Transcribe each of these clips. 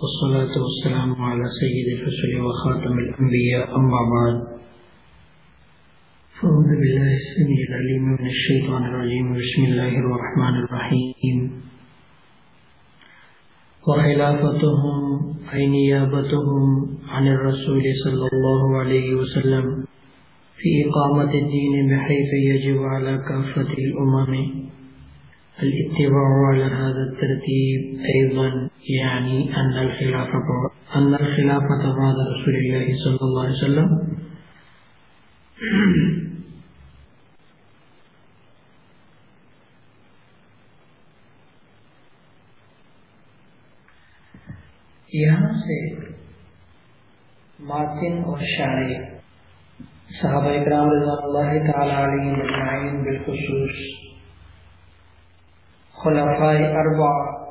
والصلاة والسلام على سيد الرسل وخاتم الأنبياء، أما بعد. فأعوذ بالله السميع العليم من الشيطان الرجيم. بسم الله الرحمن الرحيم. وخلافتهم أي نيابتهم عن الرسول صلى الله عليه وسلم في إقامة الدين بحيث يجب على كافة الأمم. الاتباع على هذا الترتيب أيضا يعني أن الخلافة أن الخلافة بعد رسول الله صلى الله عليه وسلم. یہاں سے ماتن اور شاعر صحابہ اکرام رضوان اللہ تعالی علیہ مجمعین بالخصوص خلفاء اربع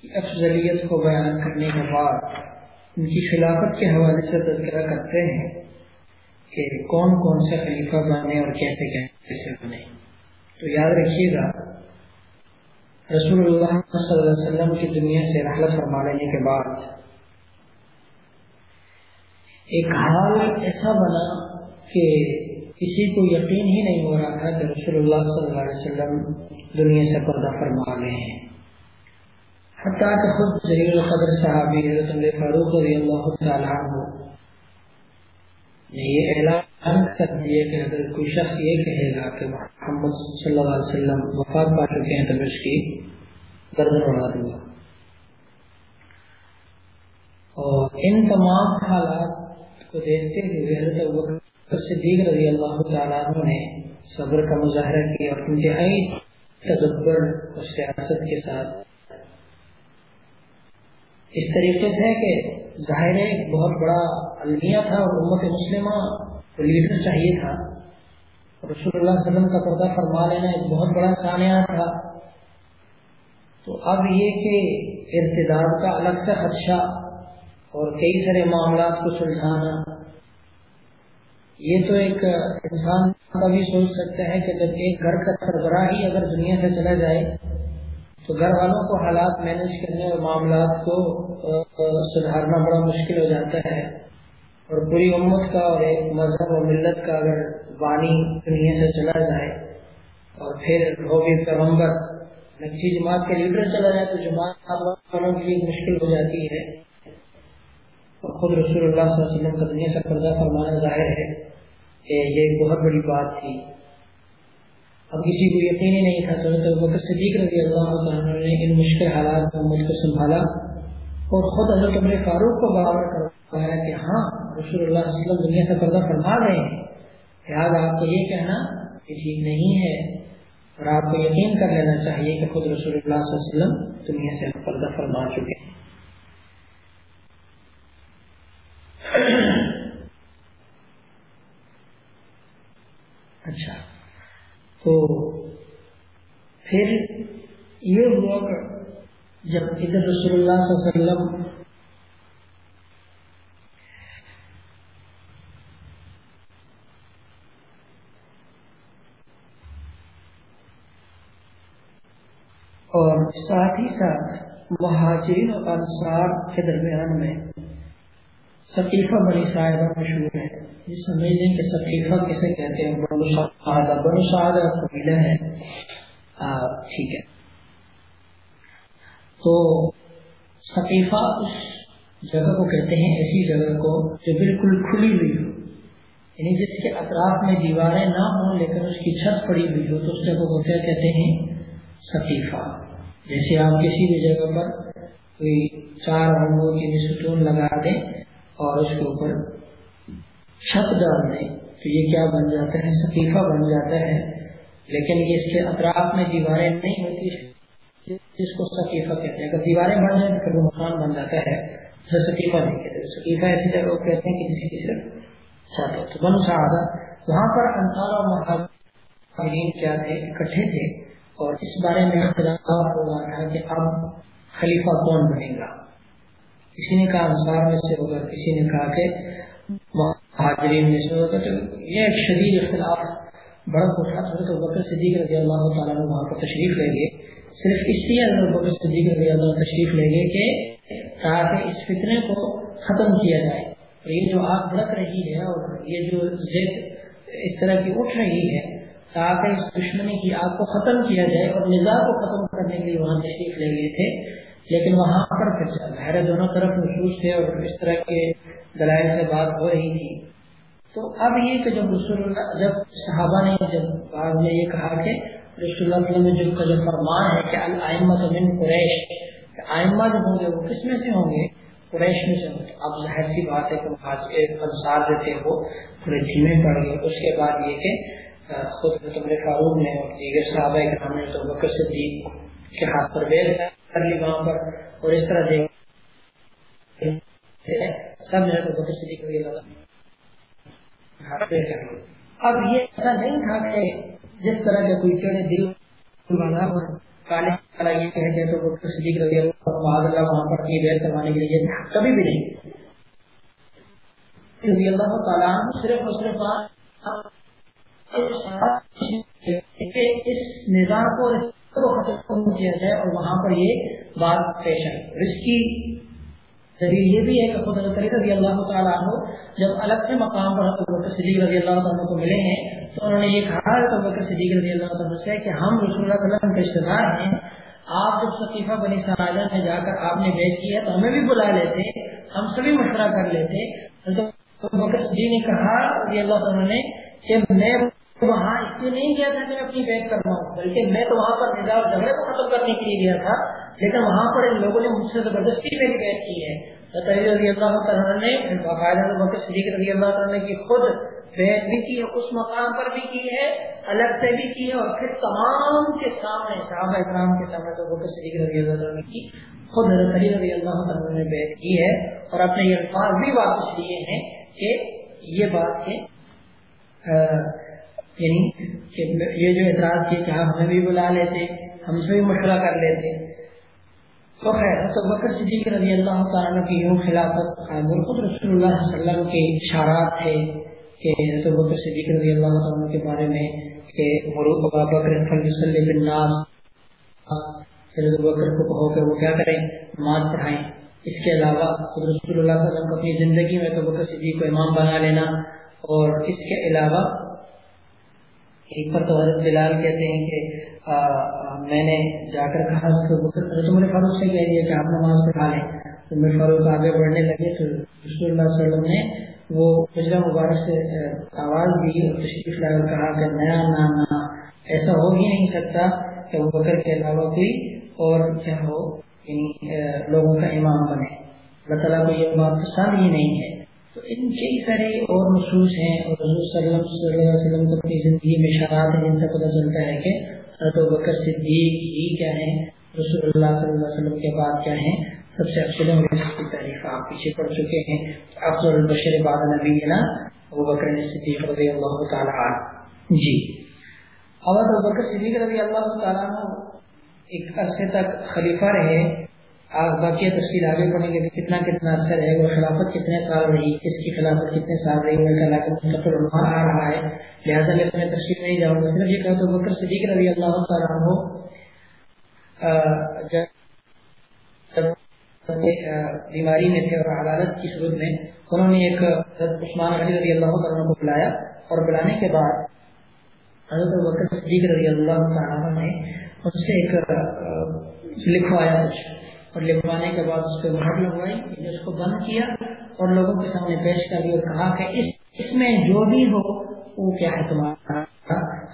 کی افضلیت کو بیان کرنے کے بعد ان کی خلافت کے حوالے سے تذکرہ کرتے ہیں کہ کون کون سے خلیفہ بنے اور کیسے کیسے بنے۔ تو یاد رکھیے گا، رسول اللہ صلی اللہ علیہ وسلم کی دنیا سے رحلت فرما لینے کے بعد ایک حال ایسا بنا کہ کسی کو یقین ہی نہیں ہو رہا تھا کہ رسول اللہ صلی اللہ علیہ وسلم دنیا سے پردہ فرما گئے ہیں۔ حتیٰ کہ خود جلیل القدر صحابی حضرت عمر فاروق رضی اللہ تعالیٰ عنہ نے یہ اعلان کر دیا کہ اگر کوئی شخص یہ کہے گا کہ محمد صلی اللہ علیہ وسلم وفات پا چکے ہیں تو میں اس کی گردن اڑا دوں گا۔ اور ان تمام حالات کو دیکھتے ہوئے حضرت صدیق رضی اللہ تعالیٰ عنہ نے صبر کا مظاہرہ کیا اور انتہائی تدبر اور سیاست کے ساتھ۔ اس طریقے سے کہ ظاہر ایک بہت بڑا المیہ تھا اور امت مسلمہ کو لیڈر چاہیے تھا۔ رسول اللہ علیہ وسلم کا پردہ فرما لینا ایک بہت بڑا سانحہ تھا۔ تو اب یہ کہ ارتداد کا الگ سے خدشہ اور کئی سارے معاملات کو سلجھانا۔ یہ تو ایک انسان کا بھی سوچ سکتا ہے کہ جب ایک گھر کا سربراہ ہی اگر دنیا سے چلا جائے، تو گھر والوں کو حالات مینج کرنے اور معاملات کو سدھارنا بڑا مشکل ہو جاتا ہے۔ اور پوری امت کا اور ایک مذہب اور ملت کا اگر بانی دنیا سے چلا جائے اور پھر وہ بھی پیغمبر نقشی جماعت کے لیڈر چلا جائے تو جماعت والوں کے لیے مشکل ہو جاتی ہے۔ اور خود رسول اللہ صلی اللہ علیہ وسلم کا دنیا سے قرضہ فرمانا ظاہر ہے کہ یہ ایک بہت بڑی بات تھی۔ اب کسی کو یقین ہی نہیں تھا تو بکر صدیق رضی اللہ عنہ نے ان مشکل حالات میں ملک کو سنبھالا اور خود حضرت عمر فاروق کو برابر کروایا کہ ہاں رسول اللہ صلی اللہ علیہ وسلم دنیا سے پردہ فرما رہے ہیں۔ لہٰذا آپ کو یہ کہنا کہ ٹھیک نہیں ہے اور آپ کو یقین کر لینا چاہیے کہ خود رسول اللہ صلی اللہ علیہ وسلم دنیا سے پردہ فرما چکے ہیں۔ اچھا۔ تو پھر یہ ہوا کہ جب ادھر رسول اللہ صلی اللہ علیہ وسلم اور ساتھ ہی ساتھ مہاجرین اور انصار کے درمیان میں ثقیفہ بنی صاحبہ مشہور ہے۔ یہ سمجھ لیں کہ ثقیفہ کسے کہتے ہیں؟ بنو شہادہ بنو شہادہ قبیلہ ہے۔ ٹھیک ہے۔ تو ثقیفہ اس جگہ کو کہتے ہیں، ایسی جگہ کو جو بالکل کھلی ہوئی ہو۔ یعنی جس کے اطراف میں دیواریں نہ ہوں، لیکن اس کی چھت پڑی ہوئی ہو، تو اس جگہ کو کیا کہتے ہیں؟ ثقیفہ۔ جیسے آپ کسی بھی جگہ پر کوئی چار رنگوں کی ستون لگا دیں اور اس کے اوپر چھت ڈال دیں تو یہ کیا بن جاتا ہے ثقیفہ بن جاتا ہے۔ لیکن یہ اس کے اطراف میں دیواریں نہیں ہوتی، جس کو ثقیفہ کہتے ہیں۔ اگر دیواریں بن جائیں تو وہ مکان بن جاتا ہے تو ثقیفہ نہیں کہتے۔ ثقیفہ ایسی جگہ کہتے ہیں کہ جس کی صرف چھت ہے تو بن سعادہ وہاں پر انصار اور مہاجرین کیا تھے؟ اکٹھے تھے۔ اور اس بارے میں اختلاف ہو رہا تھا کہ اب خلیفہ کون بنے گا۔ کسی نے کہا انصار میں سے ہوگا، کسی نے کہا کہ مہاجرین میں سے ہوگا، تو یہ ایک شدید اختلاف بڑا اٹھا تھا۔ تو بکر صدیق رضی اللہ تعالیٰ نے وہاں پر تشریف لے گئے۔ صرف اس لیے بکر صدیق رضی اللہ تشریف لے گئے کہ تاکہ اس فتنے کو ختم کیا جائے۔ اور یہ جو آگ بھڑک رہی ہے اور یہ جو ضد اس طرح کی اٹھ رہی ہے، تاکہ اس دشمنی کی آگ کو ختم کیا جائے اور نظام کو ختم کرنے کے لیے وہاں تشریف لے گئے تھے۔ لیکن وہاں پر پھر دونوں طرف محسوس تھے اور اس طرح کے دلائل سے بات ہو رہی تھی۔ تو اب یہ کہ جب رسول اللہ جب صحابہ نے جب بعد میں یہ کہا کہ رسول اللہ علیہ وسلم کا جو فرمان ہے کہ الائمت من قریش، کہ آئمہ جو ہوں گے وہ کس میں سے ہوں گے؟ قریش میں سے ہوں گے۔ اب ظاہر سی بات ہے کہ انصار جو تھے وہ تھوڑے دھیمے پڑ گئے۔ اس کے بعد یہ کہ خود تمر فاروق نے اور دیگر صحابہ کرام نے تو بکر صدیق کے ہاتھ پر بیل کر وہاں پر اور اس طرح دیکھ سب جو تو صدیق اب یہ ایسا نہیں تھا کہ جس طرح کے کوئی چڑے دل والا اور کالے والا یہ کہہ دے تو صدیق رضی اللہ اللہ وہاں پر کی کروانے کے لیے کبھی بھی نہیں رضی اللہ تعالیٰ صرف اور صرف اس نظام کو ختم کیا جائے اور وہاں پر یہ بات پیش ہے اس کی دلیل یہ بھی ہے کہ خود حضرت رضی اللہ تعالیٰ عنہ جب الگ سے مقام پر حضرت صدیق رضی اللہ تعالیٰ کو ملے ہیں تو انہوں نے یہ کہا ہے تو صدیق رضی اللہ تعالیٰ سے کہ ہم رسول اللہ صلی اللہ علیہ وسلم کے رشتے دار ہیں۔ آپ جب صفیفہ بنی سراجہ میں جا کر آپ نے بیچ کیا تو ہمیں بھی بلا لیتے، ہم سبھی مشورہ کر لیتے۔ تو بکر صدیق نے کہا رضی اللہ تعالیٰ نے کہ میں وہاں اس لیے نہیں گیا تھا کہ میں اپنی بیٹ کرنا ہوں۔ بلکہ میں تو وہاں پر نظام جھگڑے کو ختم کرنے کے لیے گیا تھا، لیکن وہاں پر ان لوگوں نے مجھ سے زبردستی میری بیٹ کی ہے۔ رضی اللہ تعالیٰ نے باقاعدہ صدیق رضی اللہ تعالیٰ کی خود بیت بھی کی ہے، اس مقام پر بھی کی ہے، الگ سے بھی کی ہے، اور پھر تمام کے سامنے، صحابہ اکرام کے سامنے تو بکر صدیق رضی اللہ تعالیٰ کی خود حضرت علی رضی اللہ تعالیٰ نے بیت کی ہے۔ اور اپنے یہ الفاظ بھی واپس لیے ہیں کہ یہ بات ہے یعنی کہ یہ جو اعتراض کیا کہ آپ ہمیں بھی بلا لیتے، ہم سے بھی مشورہ کر لیتے۔ تو خیر تو بکر صدیق رضی اللہ تعالیٰ کی یوں خلافت خود رسول اللہ صلی اللہ علیہ وسلم کے اشارات تھے کہ حضرت بکر صدیق رضی اللہ تعالیٰ کے بارے میں کہ غروب بکر فلی بالناس حضرت بکر کو کہو کہ وہ کیا کریں؟ نماز پڑھائیں۔ اس کے علاوہ خود رسول اللہ صلی اللہ علیہ وسلم کو اپنی زندگی میں تو بکر صدیق کو امام بنا لینا۔ اور اس کے علاوہ ایک پر تو حضرت بلال کہتے ہیں کہ میں نے جا کر کہا تو عمر فاروق سے کہہ دیا کہ آپ نماز پڑھا لیں۔ تو عمر فاروق آگے بڑھنے لگے، تو رسول اللہ صلی اللہ علیہ وسلم نے وہ گجرا مبارک سے آواز دی اور تشریف لا کر کہا کہ نیا نانا ایسا ہو ہی نہیں سکتا کہ وہ بکر کے علاوہ کوئی اور کیا ہو یعنی لوگوں کا امام بنے۔ اللہ تعالیٰ کو یہ بات پسند ہی نہیں ہے۔ تو ان کئی سارے اور مخصوص ہیں اور حضور صلی اللہ علیہ وسلم کو اپنی زندگی میں شراب ہے جن سے پتہ چلتا ہے کہ حضرت بکر صدیق ہی کیا ہیں، رسول اللہ صلی اللہ علیہ وسلم کے بعد کیا ہیں، سب سے افضل اس کی تعریف آپ پیچھے پڑ چکے ہیں۔ افضل البشر بعد نبی نا ابو بکر صدیق رضی اللہ تعالیٰ عنہ۔ جی۔ اب ابو بکر صدیق رضی اللہ تعالیٰ عنہ ایک عرصے تک خلیفہ رہے۔ باقی تفصیل آگے پڑھیں گے کتنا کتنا اثر ہے وہ خلافت کتنے سال رہی، کس کی خلافت کتنے سال رہی، اللہ آ رہا ہے۔ لہٰذا میں تمہیں تفصیل نہیں جاؤں گا۔ صرف یہ کہا تو بکر صدیق رضی اللہ تعالیٰ ہو بیماری میں تھے اور عدالت کی صورت میں، انہوں نے ایک عثمان علی رضی اللہ تعالیٰ کو بلایا اور بلانے کے بعد حضرت بکر صدیق رضی اللہ تعالیٰ نے ان سے ایک لکھوایا کچھ۔ اور لکھوانے کے بعد اس پہ مہر لگوائی اس کو بند کیا اور لوگوں کے سامنے پیش کر دیا اور کہا کہ اس اس میں جو بھی ہو، وہ کیا ہے تمہارا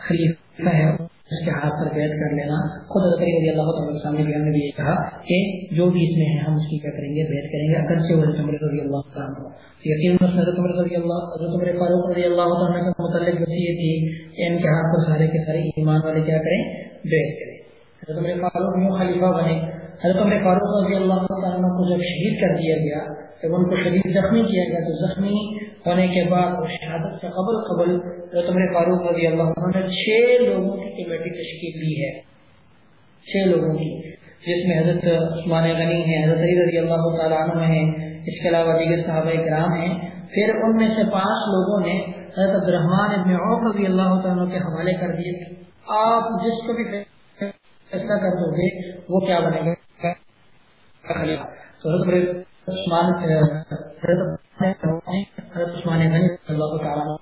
خلیفہ ہے، اس کے ہاتھ پر بیت کر لینا۔ خود رضی اللہ تعالیٰ سامنے بھی نے بھی یہ کہا کہ جو بھی اس میں ہے، ہم اس کی کیا کریں گے بیت کریں گے۔ اگر سے وہ حضرت رضی اللہ تعالیٰ یقین حضرت رضی اللہ، حضرت عمر فاروق رضی اللہ تعالیٰ کا متعلق وسیع تھی کہ ان کے ہاتھ پر سارے کے سارے ایمان والے کیا کریں؟ بیت کریں۔ حضرت عمر فاروق یوں خلیفہ بنے۔ حضرت عمر فاروق رضی اللہ عنہ کو جب شہید کر دیا گیا، جب ان کو شدید زخمی کیا گیا، تو زخمی ہونے کے بعد شہادت سے قبل قبل حضرت عمر فاروق رضی اللہ عنہ نے چھ لوگوں کی کمیٹی تشکیل دی ہے چھ لوگوں کی، جس میں حضرت عثمان غنی ہیں، حضرت علی رضی اللہ تعالیٰ عنہ ہیں، اس کے علاوہ دیگر صحابہ کرام ہیں۔ پھر ان میں سے پانچ لوگوں نے حضرت عبد الرحمان ابن عوف رضی اللہ تعالیٰ کے حوالے کر دیے۔ آپ جس کو بھی فیصلہ کر دو گے، وہ کیا بنے گا عثمان عثمان غنی اللہ تعالیٰ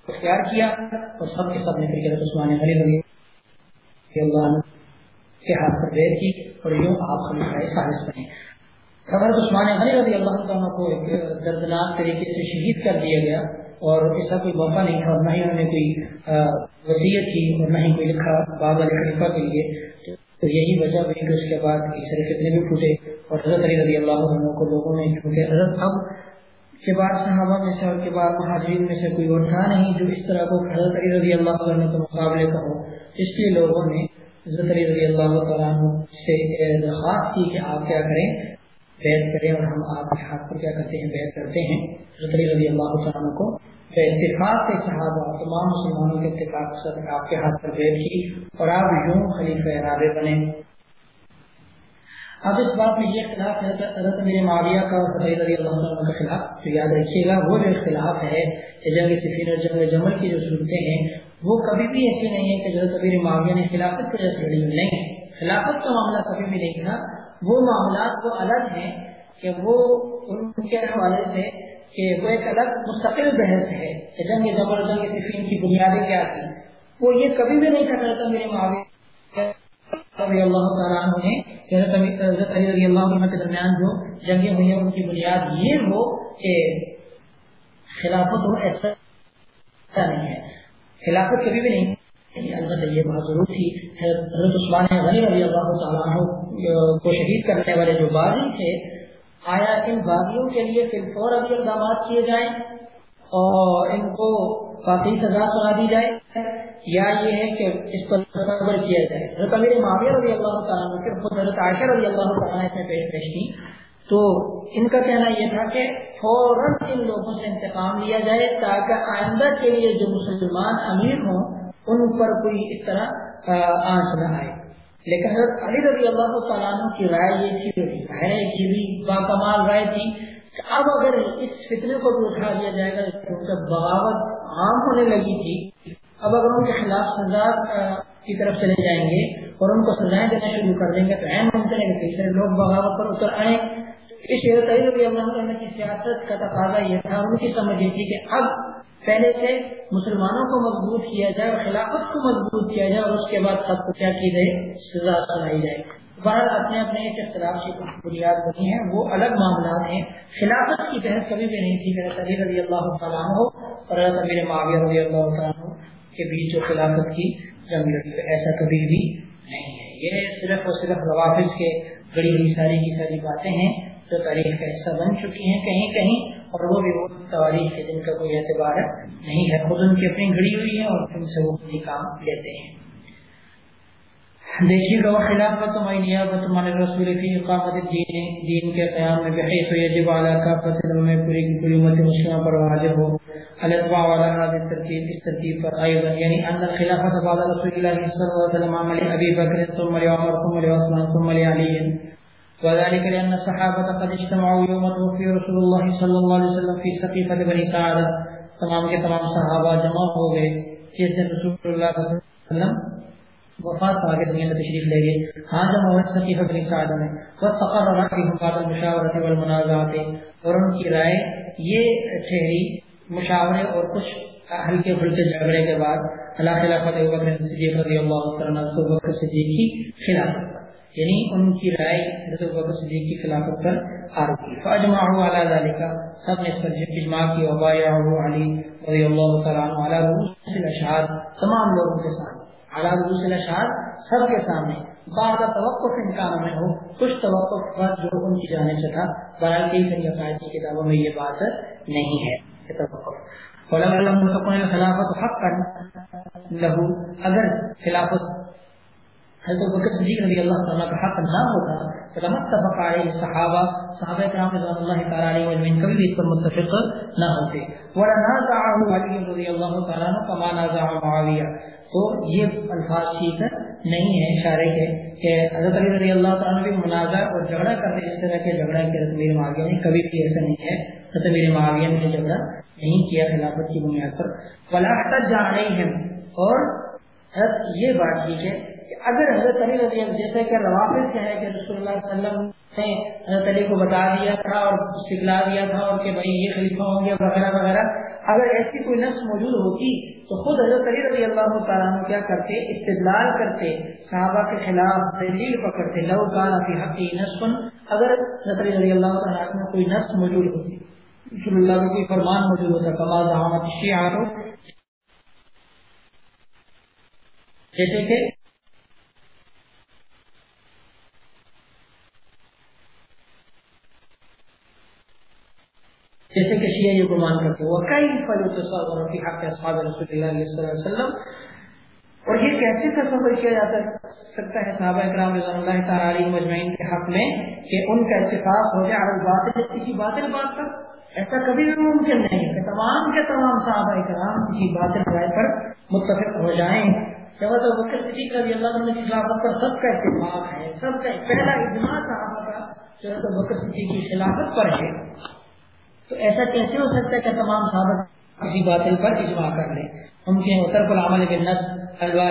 اختیار کیا اور سب کے سب نے پھر عثمان غنی رضی اللہ عنہ کے ہاتھ پر دیر کی اور یوں آپ خلیفہ سالس بنے حضرت عثمان غنی رضی اللہ عنہ کو ایک دردناک طریقے سے شہید کر دیا گیا اور ایسا کوئی موقع نہیں تھا اور نہ ہی انہوں نے کوئی وصیت کی اور نہ ہی کوئی لکھا باب علی خلیفہ کے لیے۔ تو یہی وجہ ہوئی کہ اس کے بعد سارے فتنے بھی پھوٹے اور حضرت علی رضی اللہ عنہ کو لوگوں نے کیونکہ حضرت اب کے بعد صحابہ میں سے اور کے بعد مہاجرین میں سے کوئی اور تھا نہیں جو اس طرح کو حضرت علی رضی اللہ عنہ کے مقابلے کا ہو، اس لیے لوگوں نے حضرت علی رضی اللہ تعالیٰ عنہ سے درخواست کی کہ آپ کیا کریں بیت کریں اور ہم آپ کے ہاتھ پر کیا کرتے ہیں بیت کرتے ہیں۔ حضرت علی رضی اللہ تعالیٰ عنہ کو اتفاق کے صحابہ تمام مسلمانوں کے اتفاق سے آپ کے ہاتھ پر بیت کی اور آپ یوں خلیفہ رابع بنے۔ اب اس بات میں یہ اختلاف ہے، حضرت میرے معاویہ کا اور حضرت رضی اللہ عنہ کا خلاف، تو یاد رکھیے گا، وہ جو اختلاف ہے جنگ سفین اور جنگ جمل کی جو صورتیں ہیں، وہ کبھی بھی ایسی نہیں ہے کہ حضرت امیر معاویہ نے خلافت کی وجہ سے لڑی نہیں۔ خلافت کا معاملہ کبھی بھی نہیں تھا۔ وہ معاملات وہ الگ ہیں کہ وہ ان کے حوالے سے کہ وہ ایک الگ مستقل بحث ہے کہ جنگ جمل اور جنگ سفین کی بنیادیں کیا تھی وہ یہ کبھی بھی نہیں کر رہا تھا میرے معاویہ رضی اللہ تعالیٰ عنہ نے حضرت علی رضی اللہ عنہ کے درمیان جو جنگیں ہوئی ہیں ان کی بنیاد یہ ہو کہ خلافت ہو، ایسا نہیں ہے۔ خلافت کبھی بھی نہیں البتہ یہ بات ضرور تھی۔ حضرت عثمان غنی رضی اللہ تعالیٰ عنہ کو شہید کرنے والے جو باغی تھے آیا ان باغیوں کے لیے پھر فور ابھی اقدامات کیے جائیں اور ان کو کافی سزا سنا دی جائے؟ یا یہ ہے کہ اس پر تصور کیا جائے؟ حضرت امیر معاویہ رضی اللہ تعالیٰ کے خود حضرت عائشہ رضی اللہ تعالیٰ اس میں پیش پیش کی۔ تو ان کا کہنا یہ تھا کہ فوراً ان لوگوں سے انتقام لیا جائے تاکہ آئندہ کے لیے جو مسلمان امیر ہوں، ان پر کوئی اس طرح آنچ نہ آئے۔ لیکن حضرت علی رضی اللہ تعالیٰ کی رائے یہ تھی ہے یہ بھی باکمال رائے تھی کہ اب اگر اس فتنے کو بھی اٹھا لیا جائے گا کیونکہ بغاوت عام ہونے لگی تھی۔ اب اگر ان کے خلاف سزا کی طرف چلے جائیں گے اور ان کو سزائیں دینا شروع کر دیں گے تو اہم ممکن ہے کہ تیسرے لوگ بغاوت پر اتر آئیں۔ رضی اللہ عنہ کی سیاست کا تقاضا یہ تھا، ان کی سمجھ یہ تھی کہ اب پہلے سے مسلمانوں کو مضبوط کیا جائے اور خلافت کو مضبوط کیا جائے اور اس کے بعد سب کو کیا کی جائے سزا سنائی جائے بہر اپنے اپنے ایک اختلاف کی بنیاد بنی ہے وہ الگ معاملات ہیں۔ خلافت کی بحث کبھی بھی نہیں تھی میرا علی رضی اللہ تعالیٰ ہو اور میرے معاویہ رضی اللہ تعالیٰ کے بیچ جو خلافت کی جنگ لڑی، ایسا کبھی بھی نہیں ہے۔ یہ صرف اور صرف روافظ کے بڑی ہوئی ساری کی ساری باتیں ہیں۔ جو تاریخ کا حصہ بن چکی ہیں کہیں کہیں، اور وہ بھی وہ تاریخ ہے جن کا کوئی اعتبار نہیں ہے۔ خود ان کی اپنی گھڑی ہوئی ہے اور ان سے وہ خود کام لیتے ہیں۔ دیکھیے گا خلافت میں نیابت رسول فی اقامت دین دین کے قیام میں بحیث یجب علی کافت میں پوری کی پوری امت مسلمہ پر واجب ہو۔ الاتباع والا هذه الترتیب اس ترتیب پر ايضا یعنی ان الخلافت بعد رسول اللہ صلی اللہ علیہ وسلم عمل ابی بکر ثم لعمر ثم لعثمان ثم لعلی وذلك لأن الصحابة قد اجتمعوا يوم توفي رسول الله صلى الله عليه وسلم في سقيفة بني سعادة. تمام کے تمام صحابہ جمع ہو گئے. جس دن رسول اللہ صلی اللہ علیہ وسلم وفات آگے دنیا سے تشریف لے گئے. ہاں جب موت سقیفہ بن سعد میں. وہ فقر اور رکھی بعد المشاورت والمنازعات اور ان کی رائے یہ ٹھہری مشاورے اور کچھ ہلکے پھلکے جھگڑے کے بعد. اللہ خلافت ابو بکر صدیق رضی اللہ عنہ صدیق کی خلافت یعنی ان کی رائے حضرت بکر صدیق کی خلافت پر آ رہی فاجمعوا علی ذلك سب نے اس پر اجماع کیا وبایعوا علی رضی اللہ تعالی عنہ علی رؤوس الاشهاد تمام لوگوں کے ساتھ سب کے سامنے بعض توقف امکان میں ہو، کچھ توقف پر جو ان کی جانے سے تھا، برائے کئی ساری عقائد کی کتابوں میں یہ بات نہیں ہے خلافت حق لہو، اگر خلافت حضرت بکر صدیق رضی اللہ تعالیٰ کا حق نہ ہوتا تو متفق علیہ صحابہ صحابہ کرام رضوان اللہ تعالیٰ علیہ وسلم کبھی بھی اس پر متفق نہ ہوتے۔ ورنازعه علی رضی اللہ تعالیٰ عنہ کما نازع معاویہ تو یہ الفاظ ٹھیک نہیں ہے، اشارے کے کہ حضرت علی رضی اللہ تعالیٰ بھی منازع اور جھگڑا کرتے اس طرح کے جھگڑا کہ حضرت میرے معاویہ نے کبھی بھی ایسا نہیں ہے حضرت میرے معاویہ نے جھگڑا نہیں کیا خلافت کی بنیاد پر۔ ولا جا رہی ہے اور یہ بات ٹھیک ہے کہ اگر حضرت علی رضی اللہ جیسے کہ روافظ کا ہے کہ رسول اللہ صلی اللہ علیہ وسلم نے حضرت علی کو بتا دیا تھا اور سکھلا دیا تھا اور کہ بھائی یہ خلیفہ ہوں گے وغیرہ وغیرہ۔ اگر ایسی کوئی نفس موجود ہوتی تو خود حضرت علی رضی اللہ تعالیٰ کیا کرتے؟ استدلال کرتے، صحابہ کے خلاف دلیل پکڑتے۔ لو کان فی حقی نسبن اگر حضرت علی رضی اللہ تعالیٰ میں کوئی نفس موجود ہوتی۔ رسول اللہ کا کوئی فرمان موجود ہوتا کما زحمت شیعہ جیسے کہ جیسے کہ شیعہ یہ گمان کرتے وہ کئی فل تصور کی حق اصحاب رسول اللہ علیہ وسلم؟ اور یہ کیسے تصور کیا جا سکتا ہے صحابہ اکرام رضوان اللہ تعالی علیہ مجمعین کے حق میں کہ ان کا اتفاق ہو جائے اور باطل، کسی باطل بات پر؟ ایسا کبھی بھی ممکن نہیں کہ تمام کے تمام صحابہ اکرام کسی باطل رائے پر متفق ہو جائیں۔ جب تو بکر صدیق رضی اللہ عنہ کی خلافت پر سب کا اتفاق ہے، سب کا پہلا اجماع صحابہ کا، جو ہے تو بکر صدیق کی خلافت پر ہے۔ تو ایسا کیسے ہو سکتا ہے کہ تمام صحابہ کسی باطل پر اجماع کر لیں؟ ان کے طرف العمل کے نس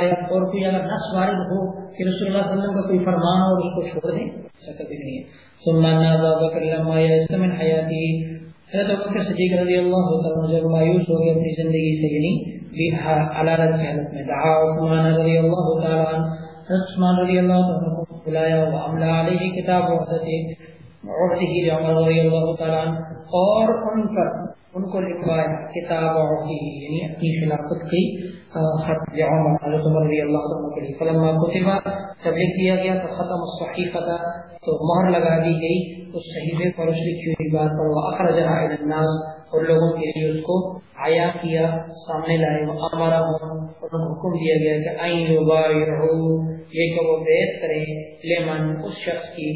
اور کوئی اگر نس وارد ہو کہ رسول اللہ صلی اللہ علیہ وسلم کا کوئی فرمان ہو اور اس کو چھوڑ دیں ایسا کبھی نہیں ہے۔ بابا کرما حیاتی۔ حضرت صدیق رضی اللہ عنہ جب مایوس ہو اپنی زندگی سے یعنی کی حالت میں۔ دعا عثمان رضی اللہ عنہ عثمان رضی اللہ کو بلایا علیہ کتاب عہدہ عمر رضی اللہ تعالیٰ اور ان پر ان کو لکھوایا کتاب یعنی اپنی خلافت کی خط حضرت عمر رضی اللہ عنہ کے لیے فلما کتبہ، جب لکھ دیا گیا تو ختم الصحیفہ تو مہر لگا دی گئی، اس صحیفے پر اس لکھی ہوئی بات پر وہ اخرجہ الناس۔ اور لوگوں کے لیے اس کو آیا کیا، سامنے لائے، وہ ہمارا حکم دیا گیا کہ آئین یہ کہ وہ بیعت کرے لیمن اس شخص کی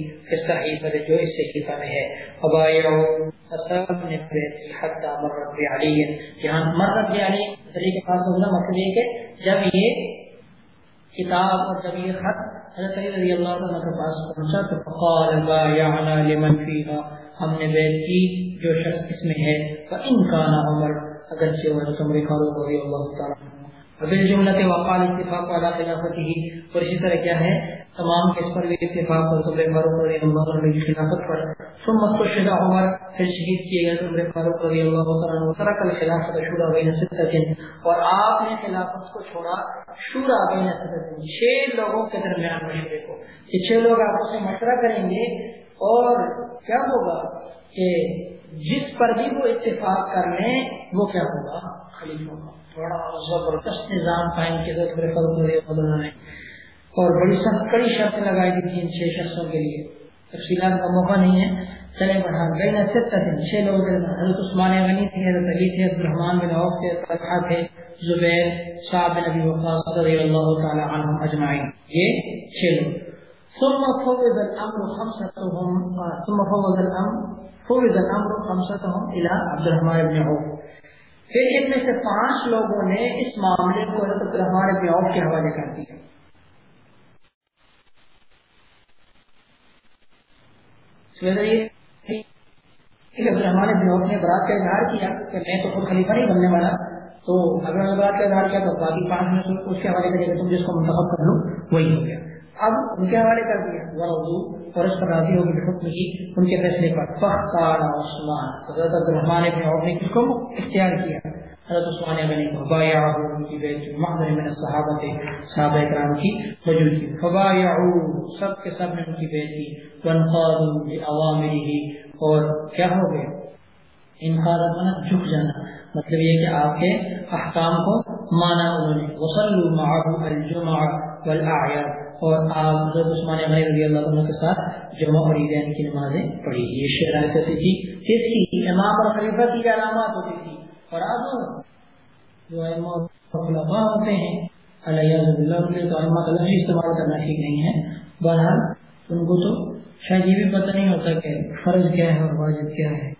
صحیح پر جو اس سے کتا میں ہے۔ ابایعو اصاب نے بیعت کی حتی مرد بعلی یہاں مرد بعلی علی کے پاس ہونا مطلب یہ کہ جب یہ کتاب اور جب یہ خط حضرت علی رضی اللہ عنہ کے پاس پہنچا تو فقال بایعنا لمن فیہا۔ ہم نے بیت کی، جو شخص اس میں ہے ان کا نا عمر، اگرچہ عمر حضرت عمر فاروق رضی اللہ تعالیٰ ابل جملت وقال اتفاق والا خلافت ہی اور اسی طرح کیا ہے؟ تمام کس پر بھی اتفاق اور قبل فاروق رضی اللہ عنہ کی خلافت پر۔ ثم استشهد عمر، پھر شہید کیے گئے قبل فاروق رضی اللہ عنہ وترك الخلافت شورى بین ستة اور آپ نے خلافت کو چھوڑا شورى بین ستة چھ لوگوں کے درمیان مشورے کو۔ کہ چھ لوگ آپس میں مشورہ کریں گے اور کیا ہوگا کہ جس پر بھی وہ اتفاق کر لیں، وہ کیا ہوگا؟ خلیفہ ہوگا۔ بڑا زبردست نظام قائم کیا نے۔ اور بڑی سخت، کڑی شرط لگائی دی تھی ان چھ شخصوں کے لیے۔ تفصیلات کا موقع نہیں ہے۔ چلے بڑھا گئی نہ چھ لوگوں کے حضرت عثمان غنی تھے، حضرت علی تھے عبد الرحمان بن عوف تھے طلحہ تھے، زبیر صاحب بن ابی وقاص رضی اللہ تعالی عنہ اجمعین۔ یہ چھ لوگ۔ ثم فوض الامر خمستهم ثم فوض الامر فوض الامر خمستهم الى عبد الرحمن بن عوف. پھر ان میں سے پانچ لوگوں نے اس معاملے کو حضرت الرحمان بن عوف کے حوالے کر دیا۔ عبدالرحمان بن عوف نے برات کا اظہار کیا کہ میں تو خود خلیفہ نہیں بننے والا، تو اگر میں برات کا اظہار کیا تو باقی پانچ میں اس کے حوالے کرے گا تم جس کو منتخب کر لو، وہی ہو گیا۔ اب ان کے حوالے کر دیا۔ وضو اور اس پر راضی ہوگی حکم کی ان کے فیصلے پر۔ فختار عثمان۔ حضرت عبد الرحمان ابن عوف نے کس کو اختیار کیا۔ حضرت عثمان ابن فبایا ان کی بیت محضر من الصحابہ کے صحابہ اکرام کی موجود کی فبایا سب کے سب نے ان کی بیت کی وانقادوا بعوامره اور کیا ہو گئے انقادت منا جھک جانا۔ مطلب یہ کہ آپ کے احکام کو مانا انہوں نے۔ وصلوا معه الجمعہ والاعیاد اور آپ حضرت عثمان غیر رضی اللہ عنہ کے ساتھ جمع اور عیدین کی نمازیں پڑھی۔ یہ شرائط ہوتی تھی جس کی امام اور خلیفہ کی علامات ہوتی تھی۔ اور اب جو خلفاء ہوتے ہیں۔ علیہ اللہ کے تو علامات الگ استعمال کرنا ٹھیک نہیں ہے۔ بہرحال ان کو تو شاید یہ بھی پتہ نہیں ہوتا کہ فرض کیا ہے اور واجب کیا ہے۔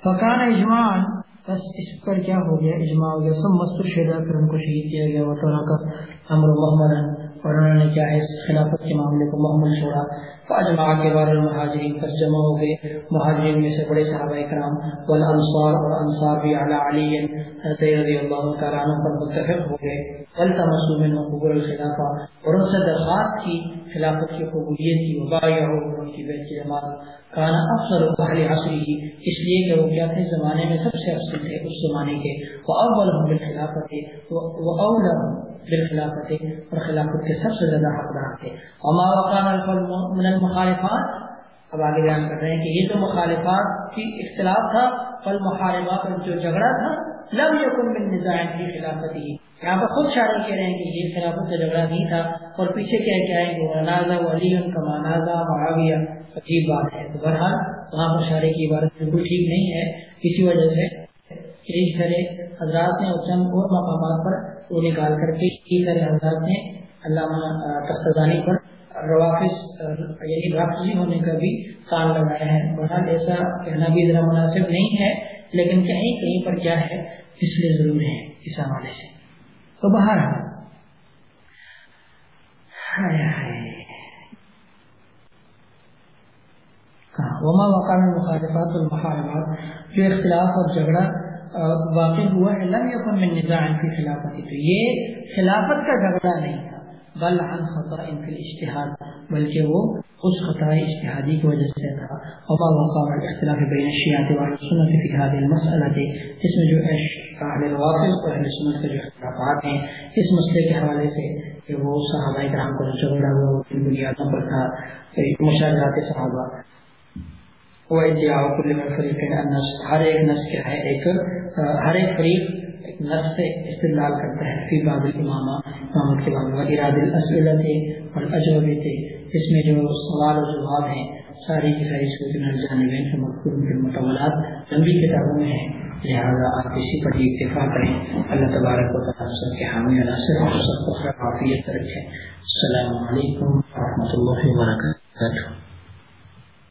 فقان اجمان بس اس پر کیا ہو گیا؟ اجماع ہو گیا۔ سب مستر شہدا پھر ان کو شہید کیا گیا۔ وہ کا امر محمد اور انہوں نے کیا ہے اس خلافت کے معاملے کو محمل چھوڑا۔ فاجمع کے بار المہاجرین پس جمع ہو گئے۔ مہاجرین میں سے بڑے صحابہ کرام والانصار اور انصار بھی علی علی حضرت رضی اللہ تعالیٰ عنہ پر متفق ہو گئے۔ والتمسوا منه قبول الخلافہ۔ اور ان سے درخواست کی خلافت کی قبولیت کی وبایعوا ان کی بیعت جماعت۔ کانا افسر اہل عصری اس لیے کہ وہ کیا تھے زمانے میں سب سے افسر تھے، اس زمانے کے۔ وہ اول بالخلافت وہ اول بالخلافت اور خلافت کے سب سے زیادہ حقدار تھے۔ وما وقان من المخالفات۔ اب آگے بیان کر رہے ہیں کہ یہ تو مخالفات کی اختلاف تھا فل محاربات اور جو جھگڑا تھا، لم یکن من نزاع کی خلافت ہی یہاں پر خود شاعر کہہ رہے ہیں کہ یہ خلافت کا جھگڑا نہیں تھا اور پیچھے کیا کیا ہے؟ کہ ونازا ولی کا منازا معاویہ۔ عجیب بات ہے۔ تو بہرحال وہاں پر شاعری کی عبارت بالکل ٹھیک نہیں ہے۔ اسی وجہ سے کئی سارے حضرات نے اور چند اور مقامات پر وہ نکال کر کے کئی سارے حضرات نے علامہ تختانی پر روافظ یعنی رافضی ہونے کا بھی کام لگایا ہے۔ بہرحال ایسا کہنا بھی ذرا مناسب نہیں ہے، لیکن کہیں کہیں پر کیا ہے، اس لیے ضرور ہے اس حوالے سے۔ تو باہر وما وقع مخالفات المحاربات، جو اختلاف اور جھگڑا واقع ہوا ہے، لم يكن من نزاع في خلافت تو یہ خلافت کا جھگڑا نہیں تھا۔ بل عن خطا في الاجتهاد بلکہ وہ اس خطا اجتہادی کی وجہ سے تھا۔ وما وقع الاختلاف بين الشيعة والسنة في هذه المسألة اس میں جو اہل الوافظ اور اہل سنت کے جو اختلافات ہیں، اس مسئلے کے حوالے سے کہ وہ صحابہ کرام کو جو جھگڑا ہوا، وہ بنیادوں پر تھا۔ مشاہدات صحابہ وہ ادعا کل فریق ہر ایک نس کیا ہے ایک ہر ایک فریق ایک نس سے استعمال کرتا ہے فی باب الامامہ، امامت کے باب اراد الاسئلت اور اجوبے تھے اس میں جو سوال و جواب ہیں، ساری کی ساری صورت میں جانبین سے مذکور کے مطولات لمبی کتابوں میں ہیں۔ لہٰذا آپ اسی پر ہی اتفاق کریں۔ اللہ تبارک و تعالیٰ سب کے حامی عناصر اور سب کو خیر عافیت رکھیں السلام علیکم و رحمۃ اللہ وبرکاتہ۔